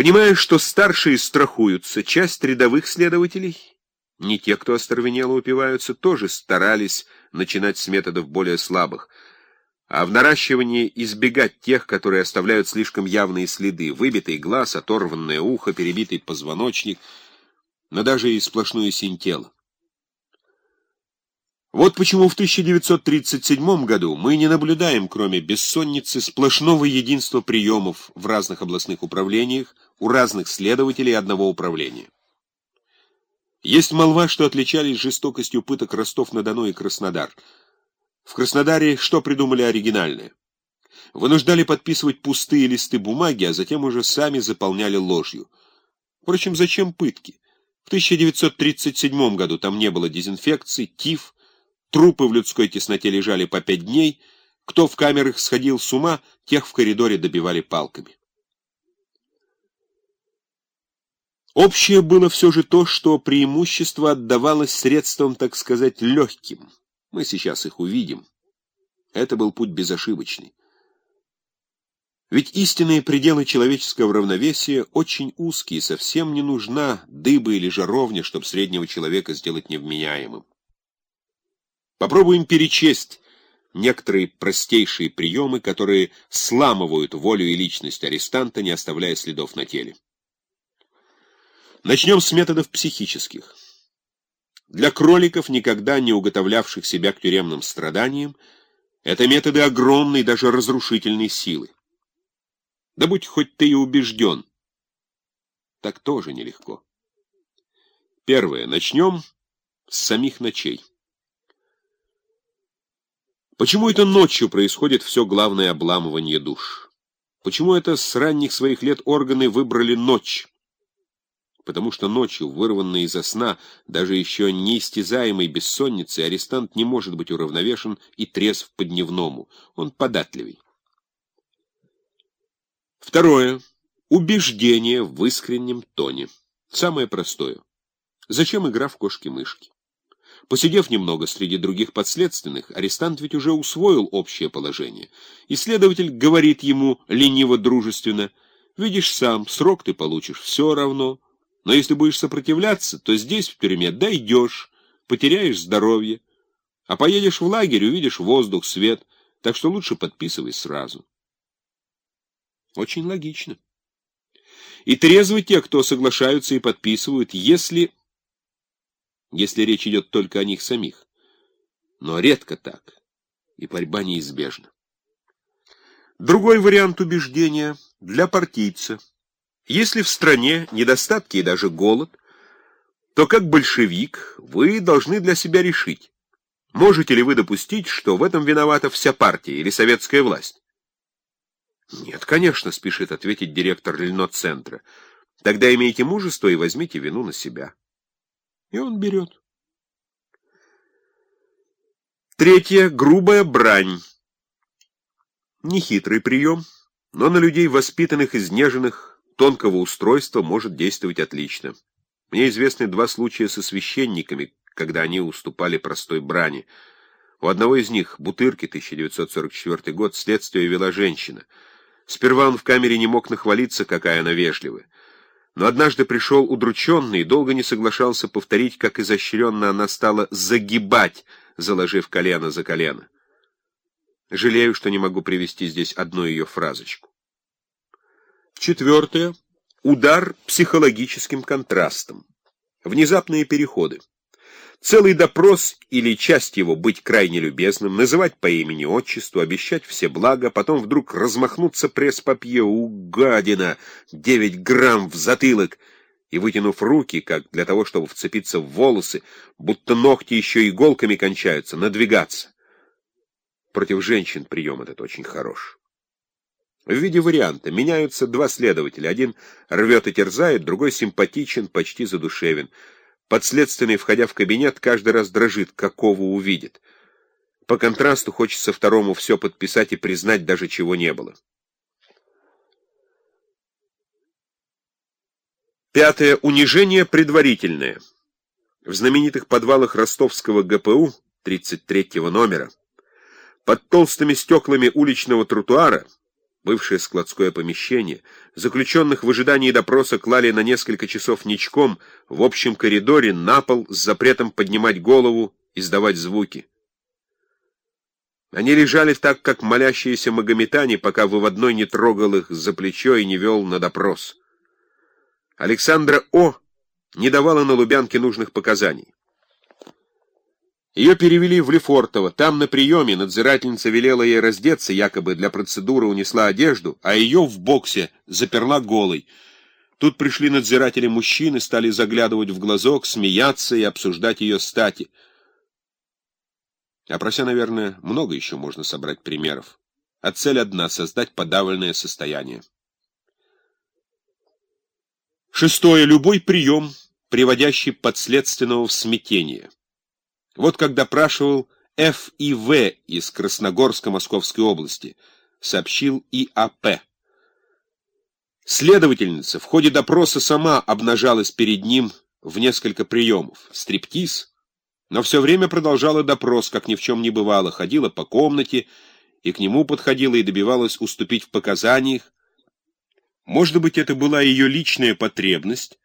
Понимая, что старшие страхуются, часть рядовых следователей, не те, кто остервенело упиваются, тоже старались начинать с методов более слабых, а в наращивании избегать тех, которые оставляют слишком явные следы, выбитый глаз, оторванное ухо, перебитый позвоночник, но даже и сплошную синь тела. Вот почему в 1937 году мы не наблюдаем, кроме бессонницы, сплошного единства приемов в разных областных управлениях, у разных следователей одного управления. Есть молва, что отличались жестокостью пыток Ростов-на-Дону и Краснодар. В Краснодаре что придумали оригинальное? Вынуждали подписывать пустые листы бумаги, а затем уже сами заполняли ложью. Впрочем, зачем пытки? В 1937 году там не было дезинфекции, тиф, Трупы в людской тесноте лежали по пять дней. Кто в камерах сходил с ума, тех в коридоре добивали палками. Общее было все же то, что преимущество отдавалось средствам, так сказать, легким. Мы сейчас их увидим. Это был путь безошибочный. Ведь истинные пределы человеческого равновесия очень узкие, совсем не нужна дыба или жаровня, чтобы среднего человека сделать невменяемым. Попробуем перечесть некоторые простейшие приемы, которые сламывают волю и личность арестанта, не оставляя следов на теле. Начнем с методов психических. Для кроликов, никогда не уготовлявших себя к тюремным страданиям, это методы огромной, даже разрушительной силы. Да будь хоть ты и убежден, так тоже нелегко. Первое. Начнем с самих ночей. Почему это ночью происходит все главное обламывание душ? Почему это с ранних своих лет органы выбрали ночь? Потому что ночью, вырванный из сна, даже еще неистязаемой бессонницей, арестант не может быть уравновешен и трезв по-дневному. Он податливей. Второе. Убеждение в искреннем тоне. Самое простое. Зачем игра в кошки-мышки? Посидев немного среди других подследственных, арестант ведь уже усвоил общее положение. Исследователь говорит ему лениво-дружественно, «Видишь сам, срок ты получишь все равно, но если будешь сопротивляться, то здесь, в тюрьме, дойдешь, потеряешь здоровье, а поедешь в лагерь, увидишь воздух, свет, так что лучше подписывай сразу». Очень логично. И трезвы те, кто соглашаются и подписывают, если если речь идет только о них самих. Но редко так, и борьба неизбежна. Другой вариант убеждения для партийца. Если в стране недостатки и даже голод, то как большевик вы должны для себя решить, можете ли вы допустить, что в этом виновата вся партия или советская власть. Нет, конечно, спешит ответить директор Льно-центра. Тогда имейте мужество и возьмите вину на себя. И он берет. Третье — грубая брань. Нехитрый прием, но на людей, воспитанных, изнеженных, тонкого устройства, может действовать отлично. Мне известны два случая со священниками, когда они уступали простой брани. У одного из них, Бутырки, 1944 год, следствие вела женщина. Сперва он в камере не мог нахвалиться, какая она вежливая. Но однажды пришел удрученный и долго не соглашался повторить, как изощренно она стала загибать, заложив колено за колено. Жалею, что не могу привести здесь одну ее фразочку. Четвертое. Удар психологическим контрастом. Внезапные переходы. Целый допрос или часть его быть крайне любезным, называть по имени-отчеству, обещать все блага, потом вдруг размахнуться пресс-папье, у гадина, девять грамм в затылок, и, вытянув руки, как для того, чтобы вцепиться в волосы, будто ногти еще иголками кончаются, надвигаться. Против женщин прием этот очень хорош. В виде варианта меняются два следователя. Один рвет и терзает, другой симпатичен, почти задушевен. Подследственный, входя в кабинет, каждый раз дрожит, какого увидит. По контрасту хочется второму все подписать и признать, даже чего не было. Пятое. Унижение предварительное. В знаменитых подвалах ростовского ГПУ 33 номера под толстыми стеклами уличного тротуара бывшее складское помещение, заключенных в ожидании допроса клали на несколько часов ничком в общем коридоре на пол с запретом поднимать голову, издавать звуки. Они лежали так, как молящиеся магометане, пока выводной не трогал их за плечо и не вел на допрос. Александра О. не давала на Лубянке нужных показаний. Ее перевели в Лефортово. Там на приеме надзирательница велела ей раздеться, якобы для процедуры унесла одежду, а ее в боксе заперла голой. Тут пришли надзиратели мужчины, стали заглядывать в глазок, смеяться и обсуждать ее стати. А прося, наверное, много еще можно собрать примеров. А цель одна — создать подавленное состояние. Шестое. Любой прием, приводящий подследственного в смятение. Вот как допрашивал Ф. и В. из Красногорска Московской области, сообщил ИАП. Следовательница в ходе допроса сама обнажалась перед ним в несколько приемов. Стриптиз, но все время продолжала допрос, как ни в чем не бывало, ходила по комнате и к нему подходила и добивалась уступить в показаниях. Может быть, это была ее личная потребность,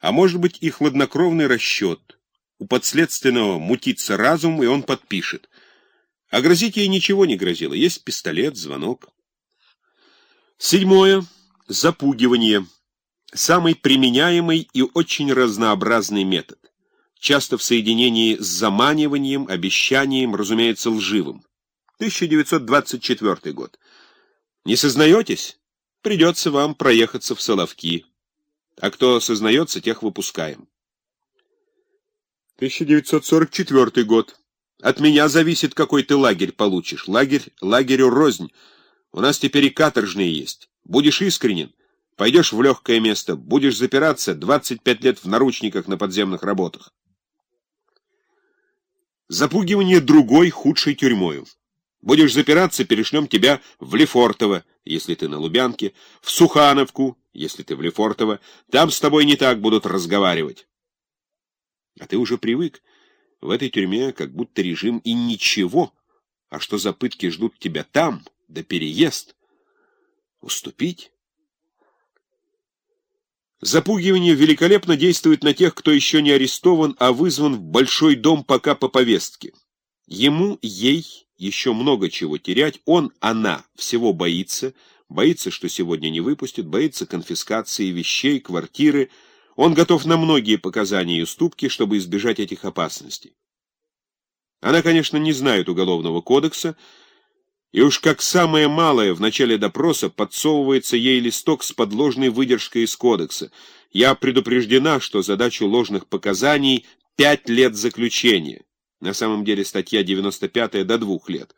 а может быть и хладнокровный расчет — у подследственного мутится разум, и он подпишет. А грозить ей ничего не грозило. Есть пистолет, звонок. Седьмое. Запугивание. Самый применяемый и очень разнообразный метод. Часто в соединении с заманиванием, обещанием, разумеется, лживым. 1924 год. Не сознаетесь? Придется вам проехаться в Соловки. А кто сознается, тех выпускаем. 1944 год. От меня зависит, какой ты лагерь получишь. Лагерь лагерю рознь. У нас теперь и каторжные есть. Будешь искренен, пойдешь в легкое место, будешь запираться 25 лет в наручниках на подземных работах. Запугивание другой, худшей тюрьмою. Будешь запираться, перешлем тебя в Лефортово, если ты на Лубянке, в Сухановку, если ты в Лефортово. Там с тобой не так будут разговаривать. А ты уже привык. В этой тюрьме как будто режим и ничего. А что за пытки ждут тебя там, да переезд? Уступить? Запугивание великолепно действует на тех, кто еще не арестован, а вызван в большой дом пока по повестке. Ему, ей еще много чего терять, он, она всего боится, боится, что сегодня не выпустят, боится конфискации вещей, квартиры, он готов на многие показания и уступки, чтобы избежать этих опасностей. Она, конечно, не знает Уголовного кодекса, и уж как самое малое в начале допроса подсовывается ей листок с подложной выдержкой из кодекса. Я предупреждена, что задачу ложных показаний — пять лет заключения. На самом деле статья 95 до двух лет.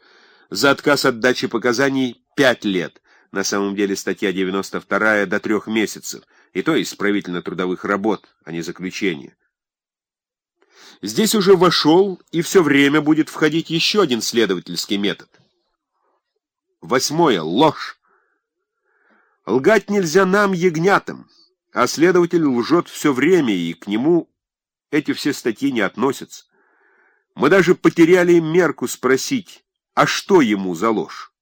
За отказ от дачи показаний — пять лет. На самом деле статья 92 до трех месяцев и то исправительно-трудовых работ, а не заключения. Здесь уже вошел и все время будет входить еще один следовательский метод. Восьмое. Ложь. Лгать нельзя нам, ягнятам, а следователь лжет все время, и к нему эти все статьи не относятся. Мы даже потеряли мерку спросить, а что ему за ложь?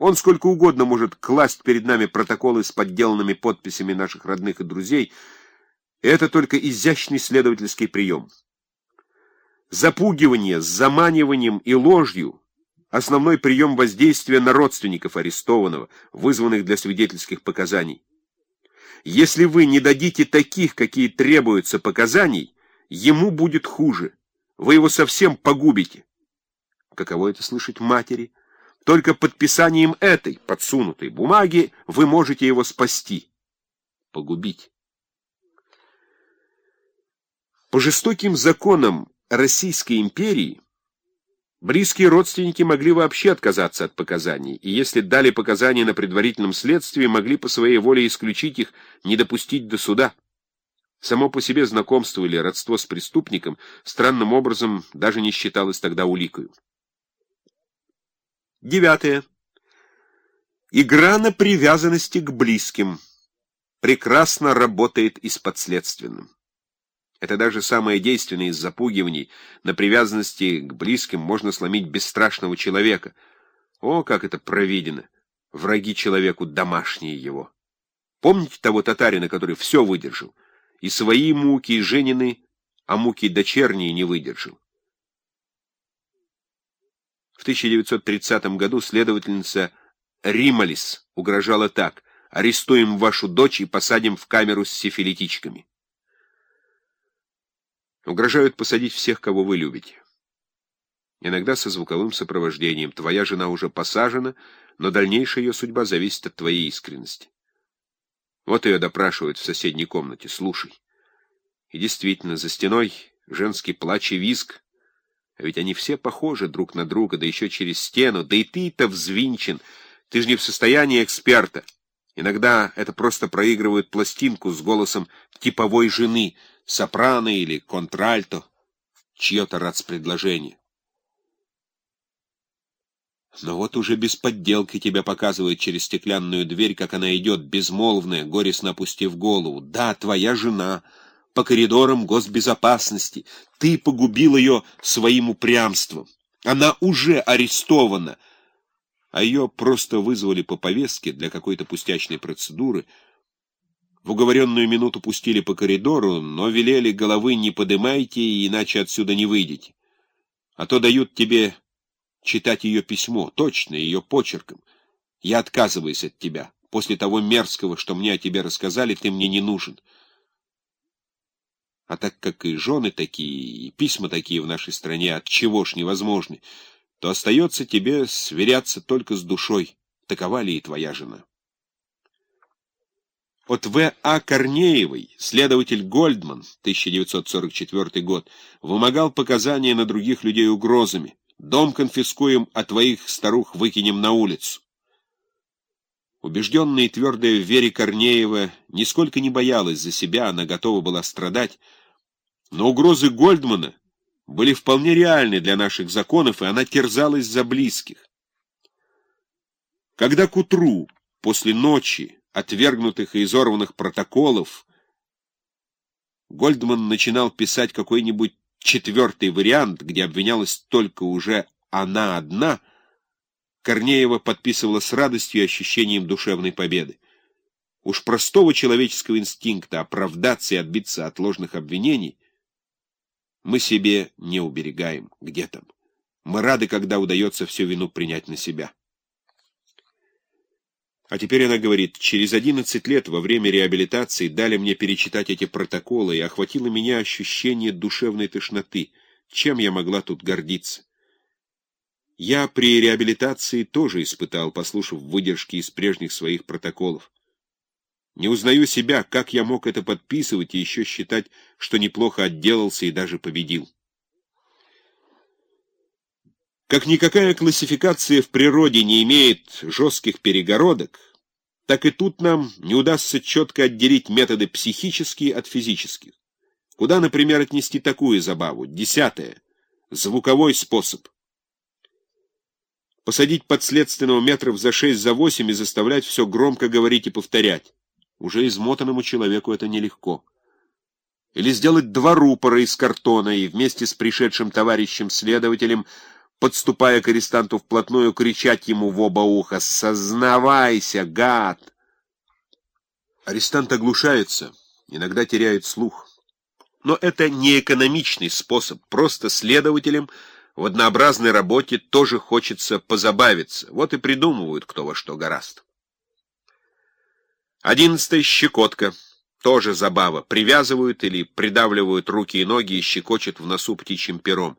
Он сколько угодно может класть перед нами протоколы с подделанными подписями наших родных и друзей. Это только изящный следовательский прием. Запугивание с заманиванием и ложью — основной прием воздействия на родственников арестованного, вызванных для свидетельских показаний. Если вы не дадите таких, какие требуются показаний, ему будет хуже. Вы его совсем погубите. Каково это слышать матери? Только подписанием этой подсунутой бумаги вы можете его спасти, погубить. По жестоким законам Российской империи близкие родственники могли вообще отказаться от показаний, и если дали показания на предварительном следствии, могли по своей воле исключить их, не допустить до суда. Само по себе знакомство или родство с преступником странным образом даже не считалось тогда уликою. Девятое. Игра на привязанности к близким прекрасно работает и с подследственным. Это даже самое действенное из запугиваний. На привязанности к близким можно сломить бесстрашного человека. О, как это провидено! Враги человеку домашние его. Помните того татарина, который все выдержал? И свои муки, и женины, а муки дочерние не выдержал. В 1930 году следовательница Рималис угрожала так. «Арестуем вашу дочь и посадим в камеру с сифилитичками». Угрожают посадить всех, кого вы любите. Иногда со звуковым сопровождением. Твоя жена уже посажена, но дальнейшая ее судьба зависит от твоей искренности. Вот ее допрашивают в соседней комнате. Слушай. И действительно, за стеной женский плач и визг. А ведь они все похожи друг на друга, да еще через стену. Да и ты-то взвинчен. Ты же не в состоянии эксперта. Иногда это просто проигрывают пластинку с голосом типовой жены, сопрано или контральто, чье-то рацпредложение. Но вот уже без подделки тебя показывают через стеклянную дверь, как она идет, безмолвная, горестно опустив голову. Да, твоя жена, по коридорам госбезопасности. Ты погубил ее своим упрямством. Она уже арестована, а ее просто вызвали по повестке для какой-то пустячной процедуры. В уговоренную минуту пустили по коридору, но велели головы не подымайте, иначе отсюда не выйдете. А то дают тебе читать ее письмо, точно, ее почерком. Я отказываюсь от тебя. После того мерзкого, что мне о тебе рассказали, ты мне не нужен. А так как и жены такие, и письма такие в нашей стране, от чего ж невозможны, то остается тебе сверяться только с душой. Такова ли и твоя жена? От В. А. Корнеевой следователь Гольдман, 1944 год, вымогал показания на других людей угрозами. Дом конфискуем, а твоих старух выкинем на улицу. Убежденная и твердая в вере Корнеева нисколько не боялась за себя, она готова была страдать, но угрозы Гольдмана были вполне реальны для наших законов, и она терзалась за близких. Когда к утру, после ночи, отвергнутых и изорванных протоколов, Гольдман начинал писать какой-нибудь четвертый вариант, где обвинялась только уже она одна, Корнеева подписывала с радостью и ощущением душевной победы. Уж простого человеческого инстинкта оправдаться и отбиться от ложных обвинений мы себе не уберегаем. Где там? Мы рады, когда удается всю вину принять на себя. А теперь она говорит, через одиннадцать лет во время реабилитации дали мне перечитать эти протоколы, и охватило меня ощущение душевной тошноты. Чем я могла тут гордиться? Я при реабилитации тоже испытал, послушав выдержки из прежних своих протоколов. Не узнаю себя, как я мог это подписывать и еще считать, что неплохо отделался и даже победил. Как никакая классификация в природе не имеет жестких перегородок, так и тут нам не удастся четко отделить методы психические от физических. Куда, например, отнести такую забаву? Десятое. Звуковой способ. Посадить подследственного метров за шесть, за восемь и заставлять все громко говорить и повторять. Уже измотанному человеку это нелегко. Или сделать два рупора из картона и вместе с пришедшим товарищем-следователем подступая к арестанту вплотную, кричать ему в оба уха «Сознавайся, гад!». Арестант оглушается, иногда теряет слух. Но это не экономичный способ, просто следователям в однообразной работе тоже хочется позабавиться, вот и придумывают кто во что гораст. Одиннадцатая щекотка. Тоже забава. Привязывают или придавливают руки и ноги и щекочут в носу птичьим пером.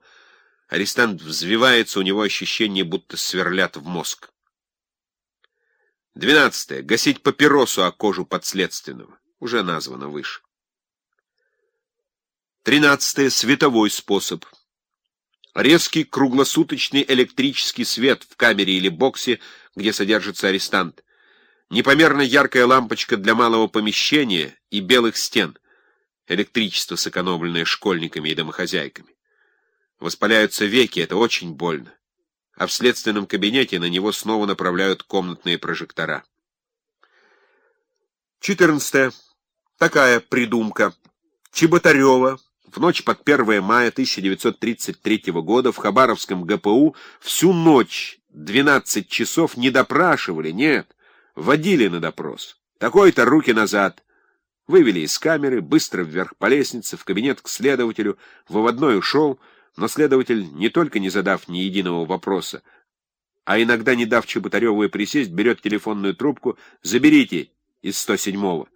Арестант взвивается, у него ощущение, будто сверлят в мозг. Двенадцатое. Гасить папиросу о кожу подследственного. Уже названо выше. Тринадцатое. Световой способ. Резкий круглосуточный электрический свет в камере или боксе, где содержится арестант. Непомерно яркая лампочка для малого помещения и белых стен. Электричество, сэкономленное школьниками и домохозяйками. Воспаляются веки, это очень больно. А в следственном кабинете на него снова направляют комнатные прожектора. 14. Такая придумка. Чеботарева в ночь под 1 мая 1933 года в Хабаровском ГПУ всю ночь 12 часов не допрашивали, нет, водили на допрос. Такой-то руки назад. Вывели из камеры, быстро вверх по лестнице, в кабинет к следователю, выводной ушел, но следователь, не только не задав ни единого вопроса, а иногда, не дав Чеботареву и присесть, берет телефонную трубку «Заберите» из 107-го.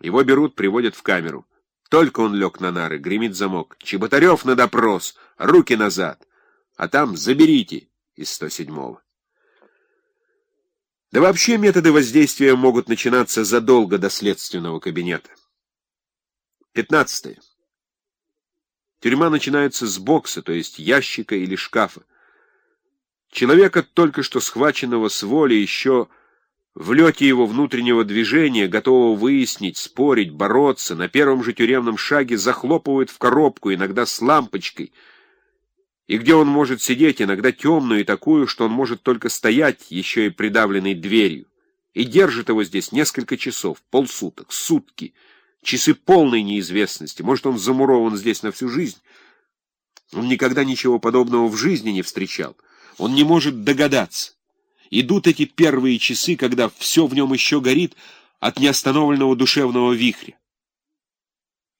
Его берут, приводят в камеру. Только он лег на нары, гремит замок. «Чеботарев на допрос! Руки назад!» А там «Заберите» из 107-го. Да вообще методы воздействия могут начинаться задолго до следственного кабинета. 15. Тюрьма начинается с бокса, то есть ящика или шкафа. Человека, только что схваченного с воли, еще в лете его внутреннего движения, готового выяснить, спорить, бороться, на первом же тюремном шаге захлопывают в коробку, иногда с лампочкой, и где он может сидеть, иногда темную и такую, что он может только стоять, еще и придавленной дверью, и держит его здесь несколько часов, полсуток, сутки, часы полной неизвестности, может, он замурован здесь на всю жизнь, он никогда ничего подобного в жизни не встречал. Он не может догадаться. Идут эти первые часы, когда все в нем еще горит от неостановленного душевного вихря.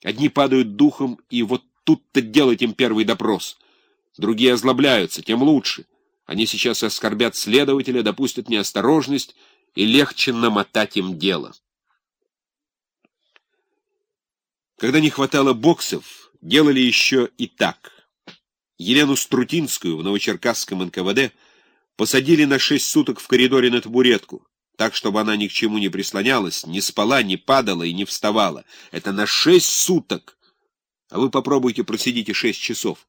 Одни падают духом, и вот тут-то делать им первый допрос. Другие озлобляются, тем лучше. Они сейчас оскорбят следователя, допустят неосторожность, и легче намотать им дело. Когда не хватало боксов, делали еще и так. Елену Струтинскую в Новочеркасском НКВД посадили на шесть суток в коридоре на табуретку, так, чтобы она ни к чему не прислонялась, не спала, не падала и не вставала. Это на шесть суток. А вы попробуйте просидите шесть часов.